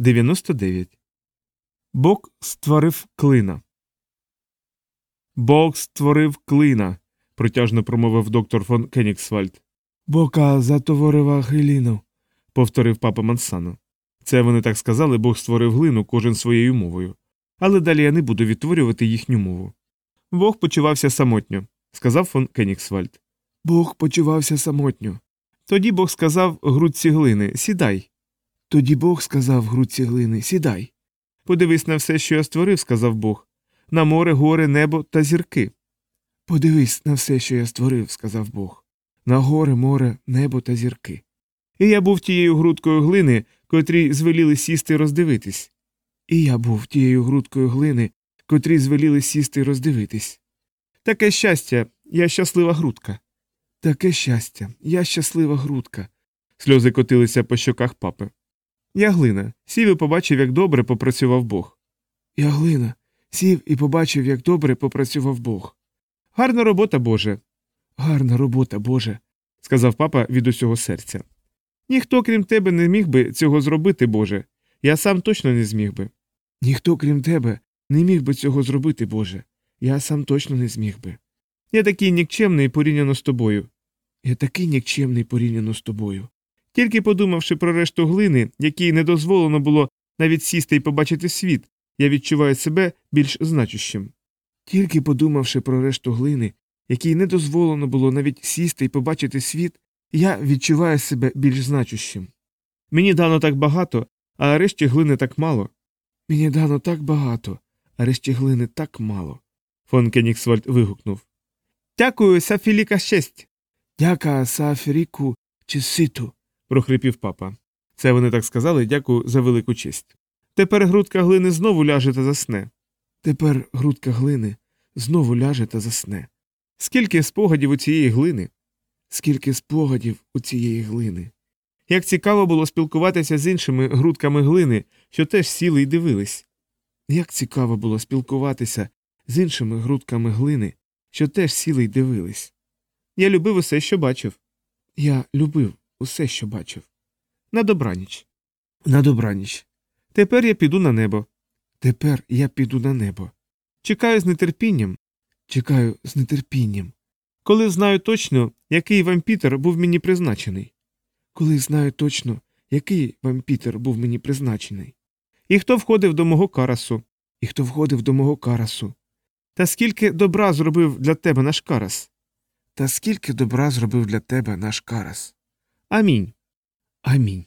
99. Бог створив клина. Бог створив клина. протяжно промовив доктор фон Кенігсвальд. Бока затоворила глину, повторив папа Мансано. Це вони так сказали, Бог створив глину кожен своєю мовою. Але далі я не буду відтворювати їхню мову. Бог почувався самотньо, сказав фон Кенігсвальд. Бог почувався самотньо. Тоді Бог сказав грудці глини Сідай. Тоді Бог сказав грудці глини Сідай. Подивись на все, що я створив, сказав Бог. На море, гори, небо та зірки. Подивись на все, що я створив, сказав Бог. На гори, море, небо та зірки. І я був тією грудкою глини, котрій звеліли сісти і роздивитись. І я був тією грудкою глини, котрій звеліли сісти і роздивитись. Таке щастя, я щаслива грудка. Таке щастя, я щаслива грудка. Сльози котилися по щоках папи. Я глина, сів і побачив, як добре попрацював Бог. Я глина, сів і побачив, як добре попрацював Бог. Гарна робота, Боже. Гарна робота, Боже, сказав папа від усього серця. Ніхто, крім тебе, не міг би цього зробити, Боже. Я сам точно не зміг би. Ніхто, крім тебе, не міг би цього зробити, Боже. Я сам точно не зміг би. Я такий нікчемний порівняно з тобою. Я такий нікчемний порівняно з тобою. Тільки подумавши про решту глини, якій не дозволено було навіть сісти і побачити світ, я відчуваю себе більш значущим. Тільки подумавши про решту глини, якій не дозволено було навіть сісти і побачити світ, я відчуваю себе більш значущим. Мені дано так багато, а решті глини так мало. Мені дано так багато, а решті глини так мало. Фон Кенігсвальд вигукнув. Дякую, Сафіліка честь. Дяка Сафіріку чеситу, прохрипів папа. Це вони так сказали, дякую за велику честь. Тепер грудка глини знову ляже та засне. Тепер грудка глини знову ляже та засне. Скільки спогадів у цієї глини? Скільки спогадів у цієї глини? Як цікаво було спілкуватися з іншими грудками глини, що теж сіли й дивились. Як цікаво було спілкуватися з іншими грудками глини, що теж сіли й дивились. Я любив усе, що бачив. Я любив усе, що бачив. На добраніч. На добраніч. Тепер я піду на небо. Тепер я піду на небо. Чекаю з нетерпінням. Чекаю з нетерпінням. Коли знаю точно, який вампітер був мені призначений. Коли знаю точно, який вампітер був мені призначений. І хто входив до мого карасу, і хто входив до мого карасу. Та скільки добра зробив для тебе наш карас. Та скільки добра зробив для тебе наш карас. a mim.